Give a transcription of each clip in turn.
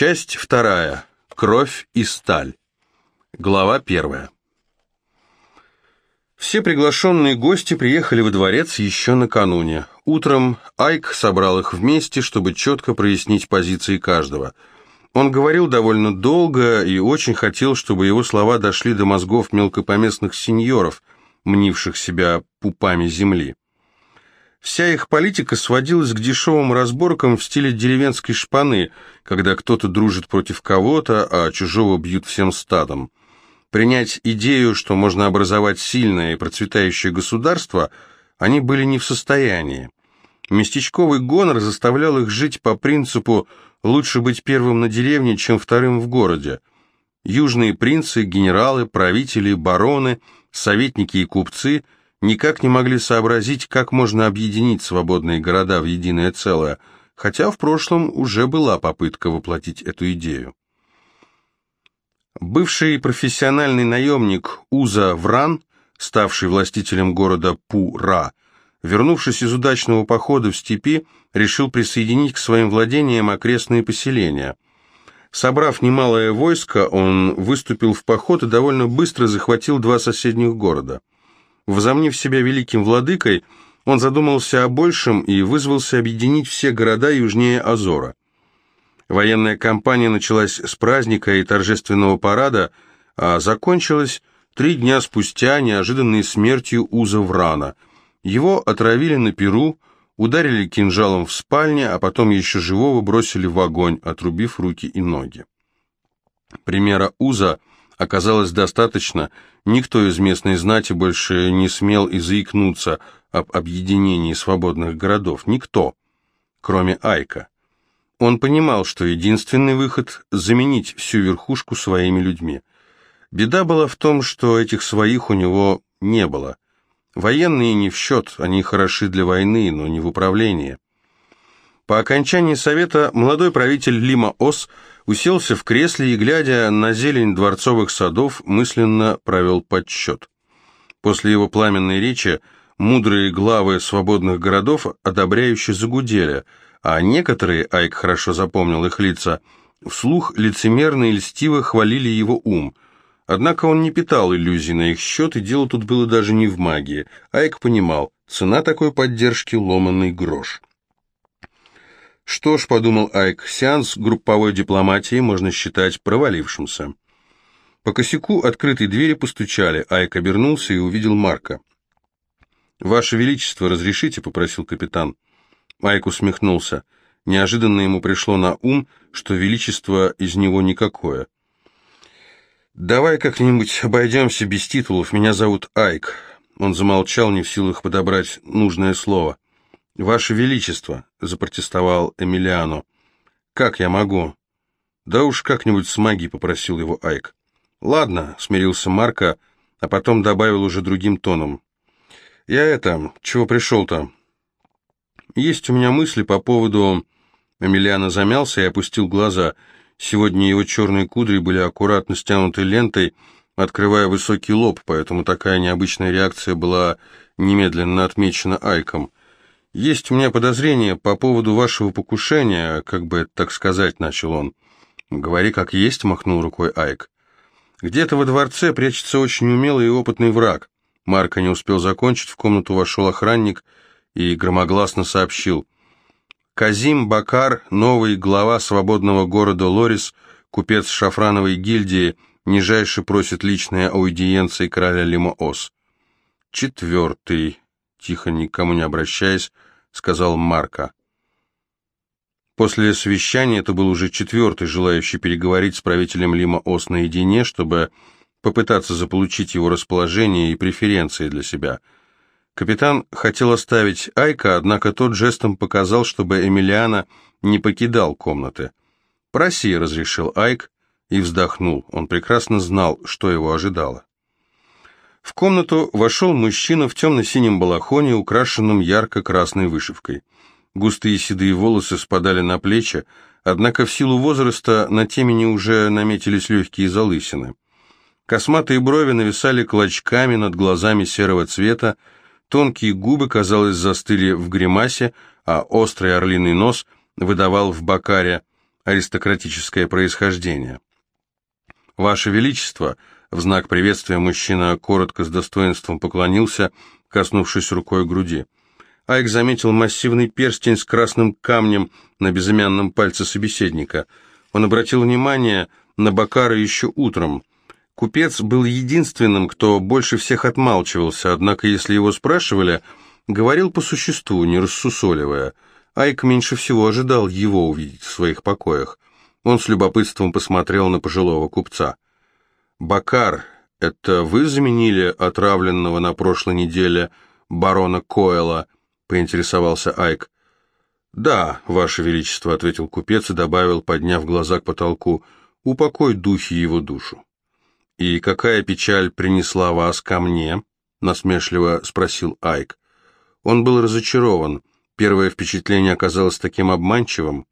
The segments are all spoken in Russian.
Часть вторая. Кровь и сталь. Глава первая. Все приглашенные гости приехали во дворец еще накануне. Утром Айк собрал их вместе, чтобы четко прояснить позиции каждого. Он говорил довольно долго и очень хотел, чтобы его слова дошли до мозгов мелкопоместных сеньоров, мнивших себя пупами земли. Вся их политика сводилась к дешевым разборкам в стиле деревенской шпаны, когда кто-то дружит против кого-то, а чужого бьют всем стадом. Принять идею, что можно образовать сильное и процветающее государство, они были не в состоянии. Местечковый гонор заставлял их жить по принципу «лучше быть первым на деревне, чем вторым в городе». Южные принцы, генералы, правители, бароны, советники и купцы – никак не могли сообразить, как можно объединить свободные города в единое целое, хотя в прошлом уже была попытка воплотить эту идею. Бывший профессиональный наемник Уза Вран, ставший властителем города Пу-Ра, вернувшись из удачного похода в степи, решил присоединить к своим владениям окрестные поселения. Собрав немалое войско, он выступил в поход и довольно быстро захватил два соседних города – Возомнив себя великим владыкой, он задумался о большем и вызвался объединить все города южнее Азора. Военная кампания началась с праздника и торжественного парада, а закончилась три дня спустя неожиданной смертью Уза Врана. Его отравили на Перу, ударили кинжалом в спальне, а потом еще живого бросили в огонь, отрубив руки и ноги. Примера Уза оказалось достаточно, никто из местной знати больше не смел и заикнуться об объединении свободных городов, никто, кроме Айка. Он понимал, что единственный выход – заменить всю верхушку своими людьми. Беда была в том, что этих своих у него не было. Военные не в счет, они хороши для войны, но не в управлении. По окончании совета молодой правитель Лима Ос – уселся в кресле и, глядя на зелень дворцовых садов, мысленно провел подсчет. После его пламенной речи мудрые главы свободных городов одобряюще загудели, а некоторые, Айк хорошо запомнил их лица, вслух лицемерно и льстиво хвалили его ум. Однако он не питал иллюзий на их счет, и дело тут было даже не в магии. Айк понимал, цена такой поддержки — ломанный грош. Что ж, подумал Айк, сеанс групповой дипломатии можно считать провалившимся. По косяку открытой двери постучали. Айк обернулся и увидел Марка. «Ваше Величество, разрешите?» — попросил капитан. Айк усмехнулся. Неожиданно ему пришло на ум, что величество из него никакое. «Давай как-нибудь обойдемся без титулов. Меня зовут Айк». Он замолчал, не в силах подобрать нужное слово. «Ваше Величество», — запротестовал Эмилиано, — «как я могу?» «Да уж как-нибудь с магией», — попросил его Айк. «Ладно», — смирился Марко, а потом добавил уже другим тоном. «Я это, чего пришел-то?» «Есть у меня мысли по поводу...» Эмилиано замялся и опустил глаза. Сегодня его черные кудри были аккуратно стянуты лентой, открывая высокий лоб, поэтому такая необычная реакция была немедленно отмечена Айком. «Есть у меня подозрение по поводу вашего покушения, как бы это так сказать», — начал он. «Говори как есть», — махнул рукой Айк. «Где-то во дворце прячется очень умелый и опытный враг». Марко не успел закончить, в комнату вошел охранник и громогласно сообщил. Казим Бакар, новый глава свободного города Лорис, купец шафрановой гильдии, нижайше просит личной аудиенции короля Лимоос. Четвертый тихо, никому не обращаясь, сказал Марка. После совещания это был уже четвертый, желающий переговорить с правителем Лима Ос наедине, чтобы попытаться заполучить его расположение и преференции для себя. Капитан хотел оставить Айка, однако тот жестом показал, чтобы Эмилиана не покидал комнаты. «Проси», — разрешил Айк и вздохнул. Он прекрасно знал, что его ожидало. В комнату вошел мужчина в темно-синем балахоне, украшенном ярко-красной вышивкой. Густые седые волосы спадали на плечи, однако в силу возраста на темени уже наметились легкие залысины. Косматые брови нависали клочками над глазами серого цвета, тонкие губы, казалось, застыли в гримасе, а острый орлиный нос выдавал в бакаре аристократическое происхождение. «Ваше Величество!» В знак приветствия мужчина коротко с достоинством поклонился, коснувшись рукой груди. Айк заметил массивный перстень с красным камнем на безымянном пальце собеседника. Он обратил внимание на Бакара еще утром. Купец был единственным, кто больше всех отмалчивался, однако если его спрашивали, говорил по существу, не рассусоливая. Айк меньше всего ожидал его увидеть в своих покоях. Он с любопытством посмотрел на пожилого купца. «Бакар, это вы заменили отравленного на прошлой неделе барона Койла?» — поинтересовался Айк. «Да, ваше величество», — ответил купец и добавил, подняв глаза к потолку, — «упокой духи его душу». «И какая печаль принесла вас ко мне?» — насмешливо спросил Айк. Он был разочарован. Первое впечатление оказалось таким обманчивым.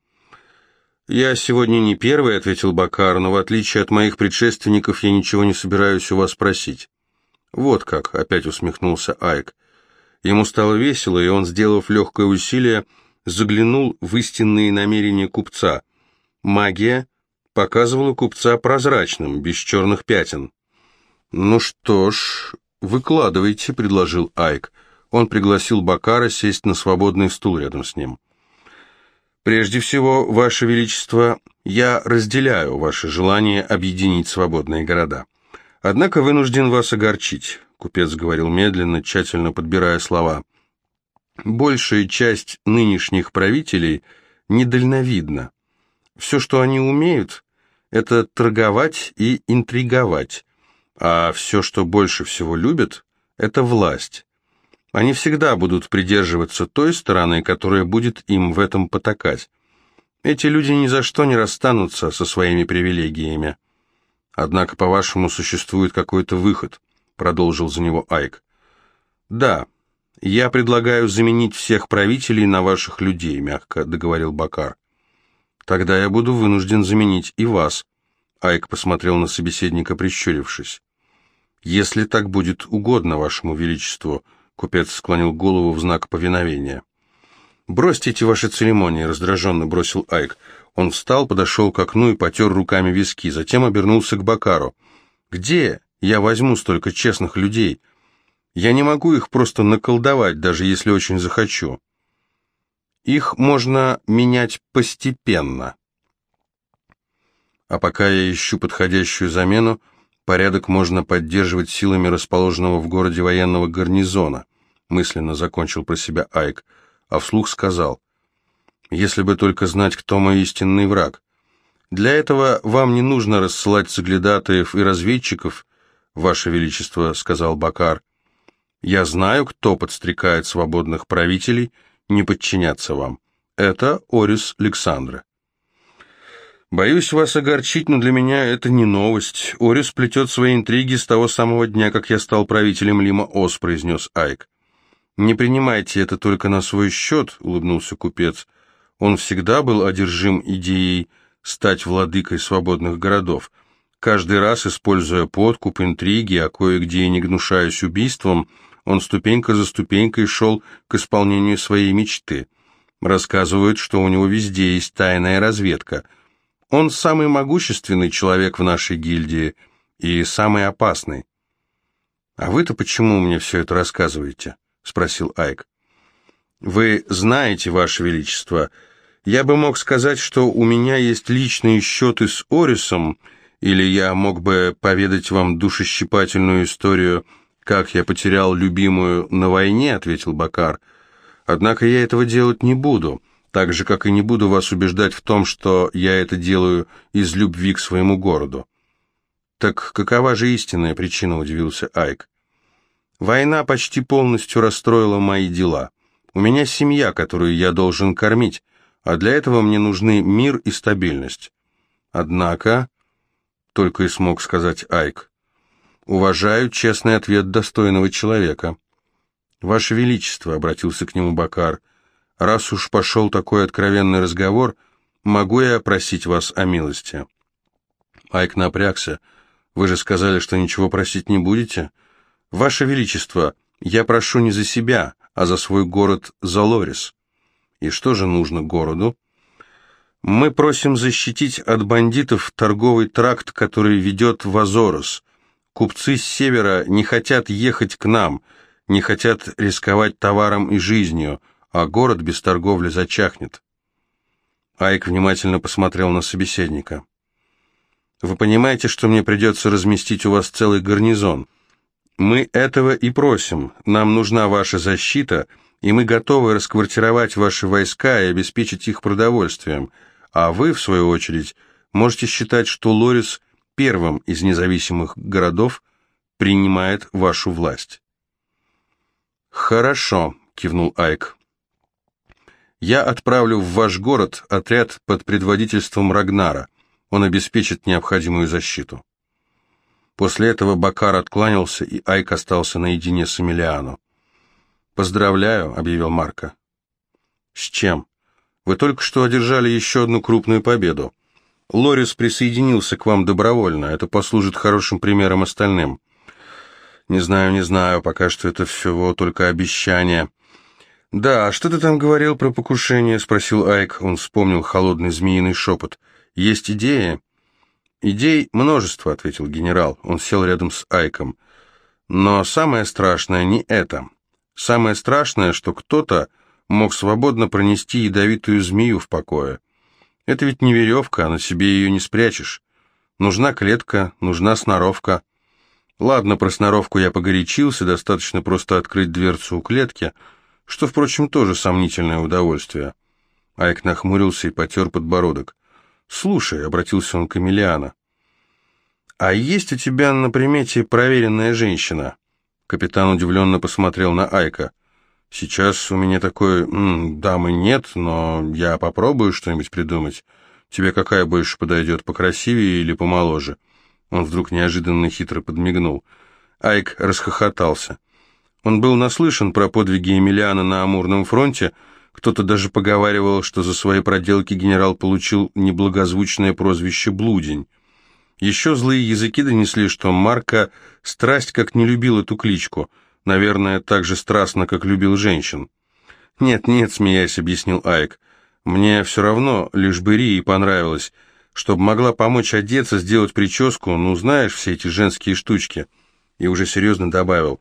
«Я сегодня не первый», — ответил Бакар, «но в отличие от моих предшественников я ничего не собираюсь у вас просить». «Вот как», — опять усмехнулся Айк. Ему стало весело, и он, сделав легкое усилие, заглянул в истинные намерения купца. Магия показывала купца прозрачным, без черных пятен. «Ну что ж, выкладывайте», — предложил Айк. Он пригласил Бакара сесть на свободный стул рядом с ним. Прежде всего, Ваше Величество, я разделяю ваше желание объединить свободные города. Однако вынужден вас огорчить, купец говорил медленно, тщательно подбирая слова. Большая часть нынешних правителей недальновидна. Все, что они умеют, это торговать и интриговать, а все, что больше всего любят, это власть. Они всегда будут придерживаться той стороны, которая будет им в этом потакать. Эти люди ни за что не расстанутся со своими привилегиями. Однако, по-вашему, существует какой-то выход, продолжил за него Айк. Да, я предлагаю заменить всех правителей на ваших людей, мягко договорил Бакар. Тогда я буду вынужден заменить и вас. Айк посмотрел на собеседника, прищурившись. Если так будет угодно вашему величеству, — Купец склонил голову в знак повиновения. «Бросьте эти ваши церемонии», — раздраженно бросил Айк. Он встал, подошел к окну и потер руками виски, затем обернулся к Бакару. «Где я возьму столько честных людей? Я не могу их просто наколдовать, даже если очень захочу. Их можно менять постепенно. А пока я ищу подходящую замену, порядок можно поддерживать силами расположенного в городе военного гарнизона мысленно закончил про себя Айк, а вслух сказал, «Если бы только знать, кто мой истинный враг. Для этого вам не нужно рассылать соглядатаев и разведчиков, Ваше Величество», — сказал Бакар. «Я знаю, кто подстрекает свободных правителей не подчиняться вам. Это Орис Александра». «Боюсь вас огорчить, но для меня это не новость. Орис плетет свои интриги с того самого дня, как я стал правителем Лима-Ос», — произнес Айк. «Не принимайте это только на свой счет», — улыбнулся купец. «Он всегда был одержим идеей стать владыкой свободных городов. Каждый раз, используя подкуп, интриги, а кое-где и не гнушаясь убийством, он ступенька за ступенькой шел к исполнению своей мечты. Рассказывают, что у него везде есть тайная разведка. Он самый могущественный человек в нашей гильдии и самый опасный. А вы-то почему мне все это рассказываете?» спросил Айк. «Вы знаете, Ваше Величество, я бы мог сказать, что у меня есть личные счеты с Орисом, или я мог бы поведать вам душещипательную историю, как я потерял любимую на войне», — ответил Бакар. «Однако я этого делать не буду, так же, как и не буду вас убеждать в том, что я это делаю из любви к своему городу». «Так какова же истинная причина?» — удивился Айк. Война почти полностью расстроила мои дела. У меня семья, которую я должен кормить, а для этого мне нужны мир и стабильность. Однако, только и смог сказать Айк, уважаю честный ответ достойного человека. Ваше Величество, обратился к нему Бакар, раз уж пошел такой откровенный разговор, могу я просить вас о милости? Айк напрягся. Вы же сказали, что ничего просить не будете? — «Ваше Величество, я прошу не за себя, а за свой город Залорис». «И что же нужно городу?» Мы просим защитить от бандитов торговый тракт, который ведет в Азорос. Купцы с севера не хотят ехать к нам, не хотят рисковать товаром и жизнью, а город без торговли зачахнет. Айк внимательно посмотрел на собеседника. «Вы понимаете, что мне придется разместить у вас целый гарнизон? Мы этого и просим. Нам нужна ваша защита, и мы готовы расквартировать ваши войска и обеспечить их продовольствием. А вы, в свою очередь, можете считать, что Лорис первым из независимых городов принимает вашу власть». «Хорошо», — кивнул Айк. «Я отправлю в ваш город отряд под предводительством Рагнара. Он обеспечит необходимую защиту». После этого Бакар откланялся, и Айк остался наедине с Эмилиано. «Поздравляю», — объявил Марко. «С чем? Вы только что одержали еще одну крупную победу. Лорис присоединился к вам добровольно, это послужит хорошим примером остальным». «Не знаю, не знаю, пока что это всего только обещание». «Да, а что ты там говорил про покушение?» — спросил Айк. Он вспомнил холодный змеиный шепот. «Есть идеи?» «Идей множество», — ответил генерал. Он сел рядом с Айком. «Но самое страшное не это. Самое страшное, что кто-то мог свободно пронести ядовитую змею в покое. Это ведь не веревка, а на себе ее не спрячешь. Нужна клетка, нужна сноровка. Ладно, про сноровку я погорячился, достаточно просто открыть дверцу у клетки, что, впрочем, тоже сомнительное удовольствие». Айк нахмурился и потер подбородок. «Слушай», — обратился он к Эмилиано, — «а есть у тебя на примете проверенная женщина?» Капитан удивленно посмотрел на Айка. «Сейчас у меня такой м, дамы нет, но я попробую что-нибудь придумать. Тебе какая больше подойдет, покрасивее или помоложе?» Он вдруг неожиданно хитро подмигнул. Айк расхохотался. Он был наслышан про подвиги Эмилиана на Амурном фронте, — кто-то даже поговаривал, что за свои проделки генерал получил неблагозвучное прозвище «Блудень». Еще злые языки донесли, что Марка страсть как не любил эту кличку, наверное, так же страстно, как любил женщин. «Нет, нет», — смеясь, объяснил Айк, — «мне все равно, лишь бы Рии понравилось, чтобы могла помочь одеться, сделать прическу, ну, знаешь, все эти женские штучки». И уже серьезно добавил,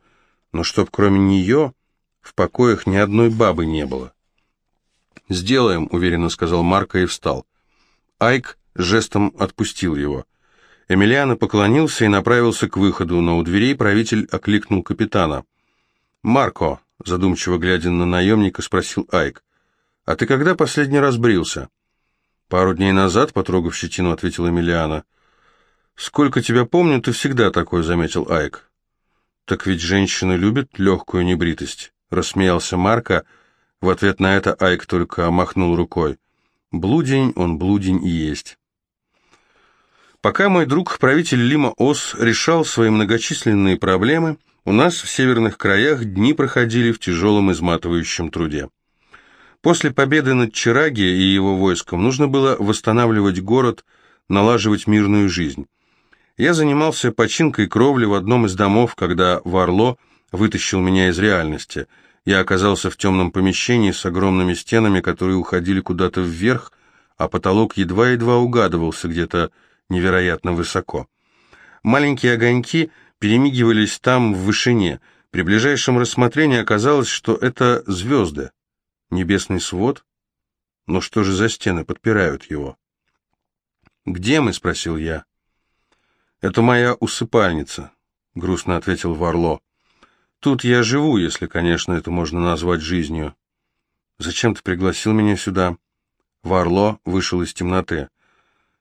«но чтоб кроме нее в покоях ни одной бабы не было». «Сделаем», — уверенно сказал Марко и встал. Айк жестом отпустил его. Эмилиано поклонился и направился к выходу, но у дверей правитель окликнул капитана. «Марко», — задумчиво глядя на наемника, спросил Айк, «а ты когда последний раз брился?» «Пару дней назад», — потрогав щетину, ответил Эмилиано. «Сколько тебя помню, ты всегда такой», — заметил Айк. «Так ведь женщины любят легкую небритость», — рассмеялся Марко, — в ответ на это Айк только махнул рукой. Блудень, он блудень и есть. Пока мой друг, правитель Лима Ос, решал свои многочисленные проблемы, у нас в северных краях дни проходили в тяжелом изматывающем труде. После победы над Чираги и его войском нужно было восстанавливать город, налаживать мирную жизнь. Я занимался починкой кровли в одном из домов, когда Варло вытащил меня из реальности – я оказался в темном помещении с огромными стенами, которые уходили куда-то вверх, а потолок едва-едва угадывался где-то невероятно высоко. Маленькие огоньки перемигивались там в вышине. При ближайшем рассмотрении оказалось, что это звезды. Небесный свод? Но что же за стены подпирают его? «Где мы?» — спросил я. «Это моя усыпальница», — грустно ответил Варло. Тут я живу, если, конечно, это можно назвать жизнью. Зачем ты пригласил меня сюда? Варло вышел из темноты.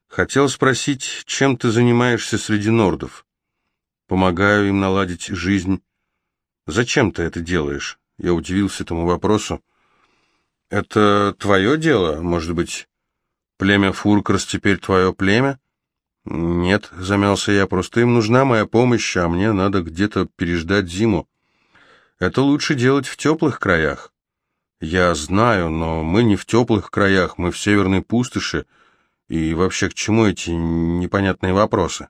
Хотел спросить, чем ты занимаешься среди нордов? Помогаю им наладить жизнь. Зачем ты это делаешь? Я удивился этому вопросу. Это твое дело, может быть, племя Фуркрос теперь твое племя? Нет, замялся я, просто им нужна моя помощь, а мне надо где-то переждать зиму. Это лучше делать в теплых краях. Я знаю, но мы не в теплых краях, мы в северной пустоши. И вообще, к чему эти непонятные вопросы?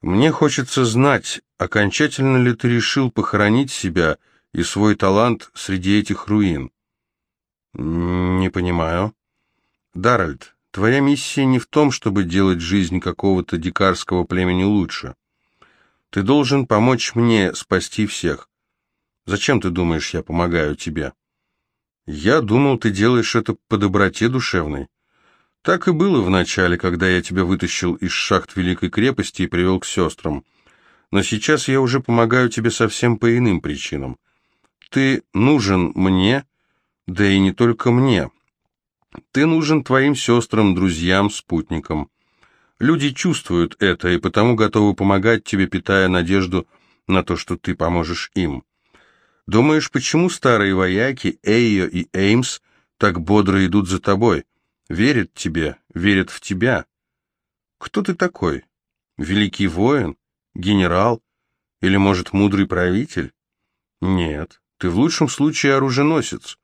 Мне хочется знать, окончательно ли ты решил похоронить себя и свой талант среди этих руин? Не понимаю. Даральд, твоя миссия не в том, чтобы делать жизнь какого-то дикарского племени лучше. Ты должен помочь мне спасти всех. Зачем ты думаешь, я помогаю тебе? Я думал, ты делаешь это по доброте душевной. Так и было вначале, когда я тебя вытащил из шахт Великой крепости и привел к сестрам. Но сейчас я уже помогаю тебе совсем по иным причинам. Ты нужен мне, да и не только мне. Ты нужен твоим сестрам, друзьям, спутникам. Люди чувствуют это и потому готовы помогать тебе, питая надежду на то, что ты поможешь им. Думаешь, почему старые вояки Эйо и Эймс так бодро идут за тобой? Верят тебе, верят в тебя. Кто ты такой? Великий воин? Генерал? Или, может, мудрый правитель? Нет, ты в лучшем случае оруженосец.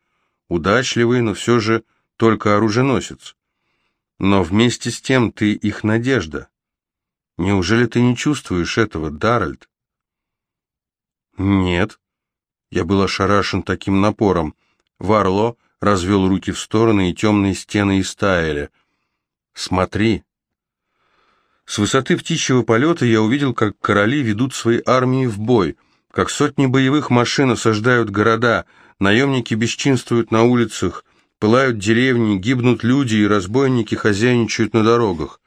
Удачливый, но все же только оруженосец. Но вместе с тем ты их надежда. Неужели ты не чувствуешь этого, Даральд? Нет. Я был ошарашен таким напором. Варло развел руки в стороны, и темные стены истаяли. Смотри. С высоты птичьего полета я увидел, как короли ведут свои армии в бой, как сотни боевых машин осаждают города, наемники бесчинствуют на улицах, Пылают деревни, гибнут люди, и разбойники хозяйничают на дорогах.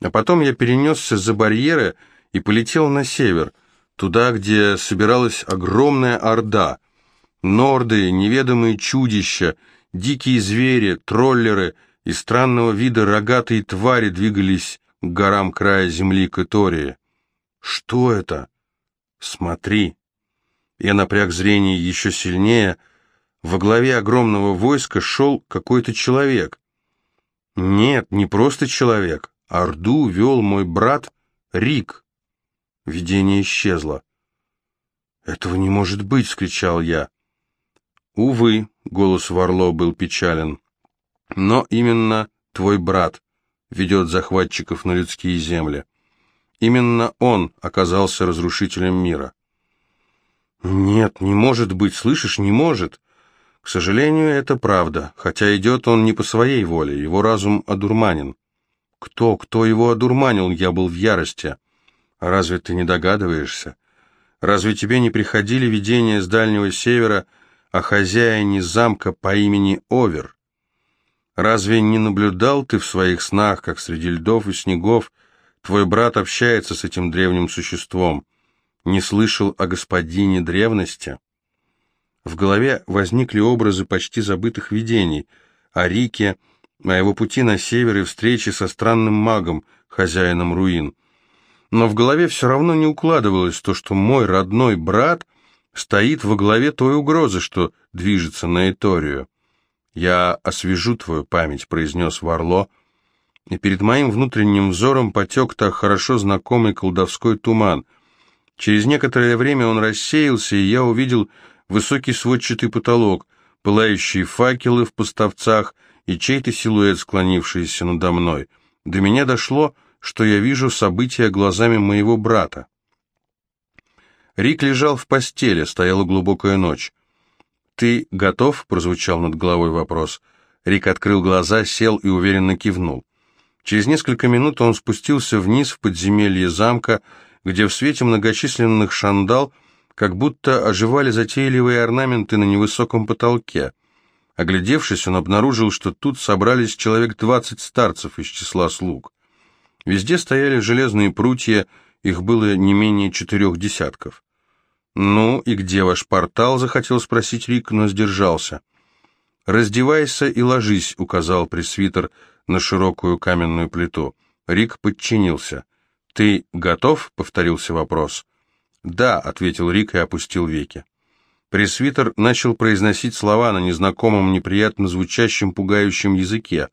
А потом я перенесся за барьеры и полетел на север, туда, где собиралась огромная орда. Норды, неведомые чудища, дикие звери, троллеры и странного вида рогатые твари двигались к горам края земли Катории. Что это? Смотри. Я напряг зрение еще сильнее — во главе огромного войска шел какой-то человек. Нет, не просто человек. Орду вел мой брат Рик. Видение исчезло. «Этого не может быть!» — скричал я. «Увы», — голос Варло был печален, — «но именно твой брат ведет захватчиков на людские земли. Именно он оказался разрушителем мира». «Нет, не может быть, слышишь, не может!» К сожалению, это правда, хотя идет он не по своей воле, его разум одурманен. Кто, кто его одурманил, я был в ярости. А разве ты не догадываешься? Разве тебе не приходили видения с Дальнего Севера о хозяине замка по имени Овер? Разве не наблюдал ты в своих снах, как среди льдов и снегов твой брат общается с этим древним существом? Не слышал о господине древности?» В голове возникли образы почти забытых видений о Рике, о его пути на север и встрече со странным магом, хозяином руин. Но в голове все равно не укладывалось то, что мой родной брат стоит во главе той угрозы, что движется на Эторию. «Я освежу твою память», — произнес Варло, и перед моим внутренним взором потек так хорошо знакомый колдовской туман. Через некоторое время он рассеялся, и я увидел высокий сводчатый потолок, пылающие факелы в поставцах и чей-то силуэт, склонившийся надо мной. До меня дошло, что я вижу события глазами моего брата. Рик лежал в постели, стояла глубокая ночь. «Ты готов?» — прозвучал над головой вопрос. Рик открыл глаза, сел и уверенно кивнул. Через несколько минут он спустился вниз в подземелье замка, где в свете многочисленных шандал — как будто оживали затейливые орнаменты на невысоком потолке. Оглядевшись, он обнаружил, что тут собрались человек двадцать старцев из числа слуг. Везде стояли железные прутья, их было не менее четырех десятков. «Ну и где ваш портал?» — захотел спросить Рик, но сдержался. «Раздевайся и ложись», — указал пресвитер на широкую каменную плиту. Рик подчинился. «Ты готов?» — повторился вопрос. «Да», — ответил Рик и опустил веки. Пресвитер начал произносить слова на незнакомом, неприятно звучащем, пугающем языке.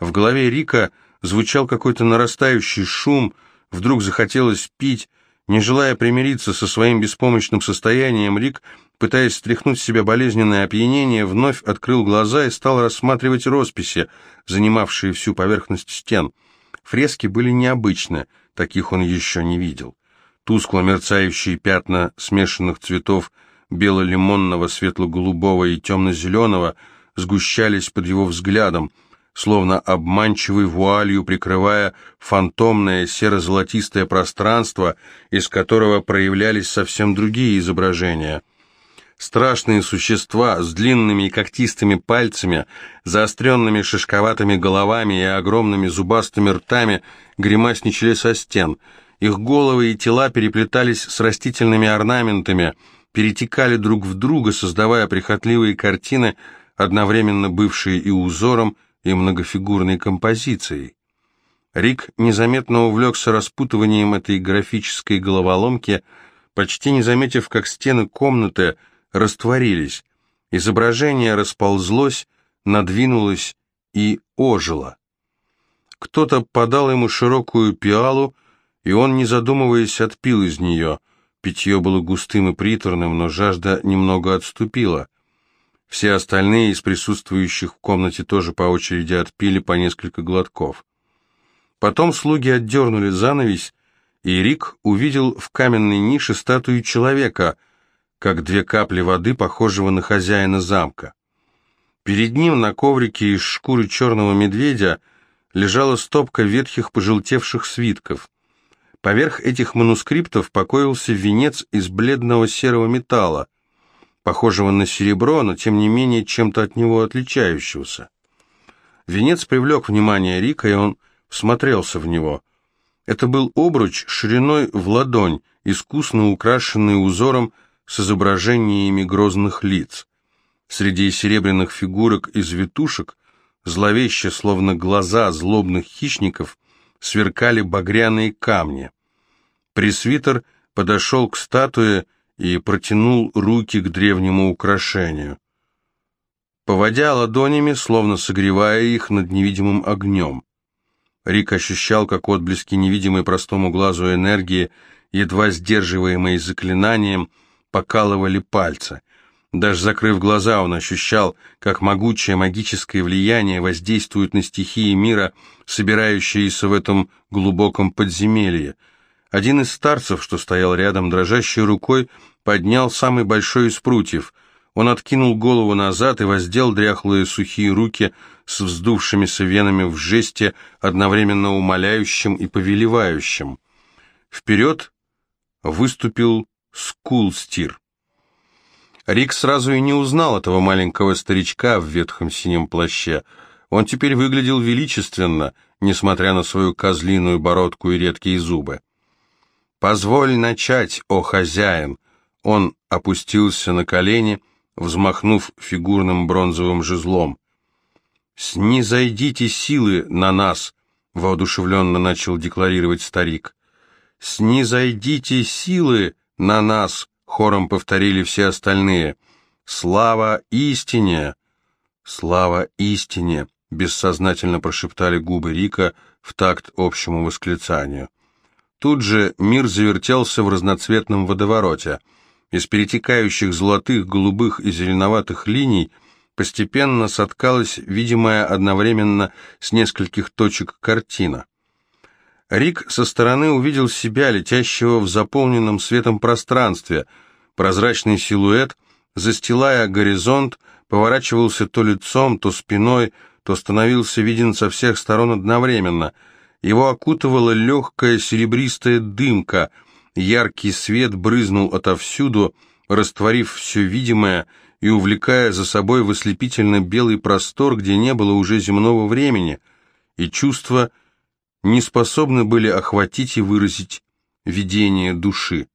В голове Рика звучал какой-то нарастающий шум, вдруг захотелось пить. Не желая примириться со своим беспомощным состоянием, Рик, пытаясь стряхнуть с себя болезненное опьянение, вновь открыл глаза и стал рассматривать росписи, занимавшие всю поверхность стен. Фрески были необычны, таких он еще не видел. Тускло мерцающие пятна смешанных цветов бело-лимонного, светло-голубого и темно-зеленого сгущались под его взглядом, словно обманчивой вуалью прикрывая фантомное серо-золотистое пространство, из которого проявлялись совсем другие изображения. Страшные существа с длинными и когтистыми пальцами, заостренными шишковатыми головами и огромными зубастыми ртами гримасничали со стен. Их головы и тела переплетались с растительными орнаментами, перетекали друг в друга, создавая прихотливые картины, одновременно бывшие и узором, и многофигурной композицией. Рик незаметно увлекся распутыванием этой графической головоломки, почти не заметив, как стены комнаты растворились, изображение расползлось, надвинулось и ожило. Кто-то подал ему широкую пиалу, и он, не задумываясь, отпил из нее. Питье было густым и приторным, но жажда немного отступила. Все остальные из присутствующих в комнате тоже по очереди отпили по несколько глотков. Потом слуги отдернули занавесь, и Рик увидел в каменной нише статую человека, как две капли воды, похожего на хозяина замка. Перед ним на коврике из шкуры черного медведя лежала стопка ветхих пожелтевших свитков. Поверх этих манускриптов покоился венец из бледного серого металла, похожего на серебро, но тем не менее чем-то от него отличающегося. Венец привлек внимание Рика, и он всмотрелся в него. Это был обруч шириной в ладонь, искусно украшенный узором с изображениями грозных лиц. Среди серебряных фигурок из витушек, зловеще, словно глаза злобных хищников, сверкали багряные камни. Пресвитер подошел к статуе и протянул руки к древнему украшению. Поводя ладонями, словно согревая их над невидимым огнем. Рик ощущал, как отблески невидимой простому глазу энергии, едва сдерживаемые заклинанием, покалывали пальцы. Даже закрыв глаза, он ощущал, как могучее магическое влияние воздействует на стихии мира, собирающиеся в этом глубоком подземелье. Один из старцев, что стоял рядом, дрожащей рукой, поднял самый большой из прутьев. Он откинул голову назад и воздел дряхлые сухие руки с вздувшимися венами в жесте, одновременно умоляющим и повелевающим. Вперед выступил Скулстир. Рик сразу и не узнал этого маленького старичка в ветхом синем плаще. Он теперь выглядел величественно, несмотря на свою козлиную бородку и редкие зубы. «Позволь начать, о хозяин!» Он опустился на колени, взмахнув фигурным бронзовым жезлом. «Снизойдите силы на нас!» — воодушевленно начал декларировать старик. «Снизойдите силы на нас!» — хором повторили все остальные. «Слава истине!» «Слава истине!» — бессознательно прошептали губы Рика в такт общему восклицанию. Тут же мир завертелся в разноцветном водовороте — из перетекающих золотых, голубых и зеленоватых линий постепенно соткалась видимая одновременно с нескольких точек картина. Рик со стороны увидел себя, летящего в заполненном светом пространстве. Прозрачный силуэт, застилая горизонт, поворачивался то лицом, то спиной, то становился виден со всех сторон одновременно. Его окутывала легкая серебристая дымка — Яркий свет брызнул отовсюду, растворив все видимое и увлекая за собой в ослепительно белый простор, где не было уже земного времени, и чувства не способны были охватить и выразить видение души.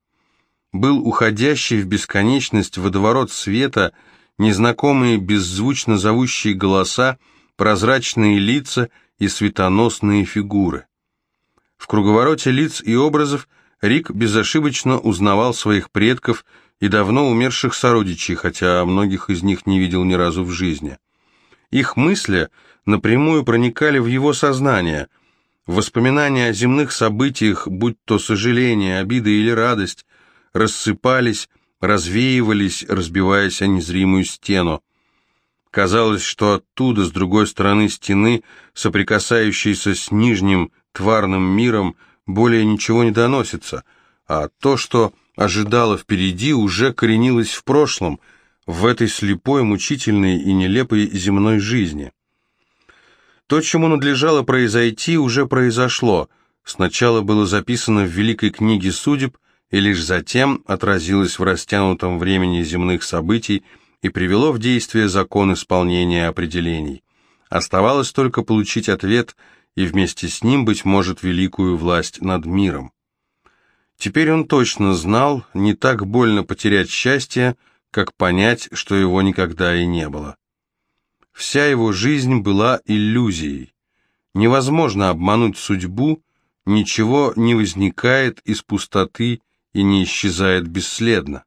Был уходящий в бесконечность водоворот света, незнакомые беззвучно зовущие голоса, прозрачные лица и светоносные фигуры. В круговороте лиц и образов – Рик безошибочно узнавал своих предков и давно умерших сородичей, хотя многих из них не видел ни разу в жизни. Их мысли напрямую проникали в его сознание. Воспоминания о земных событиях, будь то сожаление, обида или радость, рассыпались, развеивались, разбиваясь о незримую стену. Казалось, что оттуда, с другой стороны стены, соприкасающейся с нижним тварным миром, более ничего не доносится, а то, что ожидало впереди, уже коренилось в прошлом, в этой слепой, мучительной и нелепой земной жизни. То, чему надлежало произойти, уже произошло. Сначала было записано в Великой книге судеб, и лишь затем отразилось в растянутом времени земных событий и привело в действие закон исполнения определений. Оставалось только получить ответ и вместе с ним, быть может, великую власть над миром. Теперь он точно знал, не так больно потерять счастье, как понять, что его никогда и не было. Вся его жизнь была иллюзией. Невозможно обмануть судьбу, ничего не возникает из пустоты и не исчезает бесследно.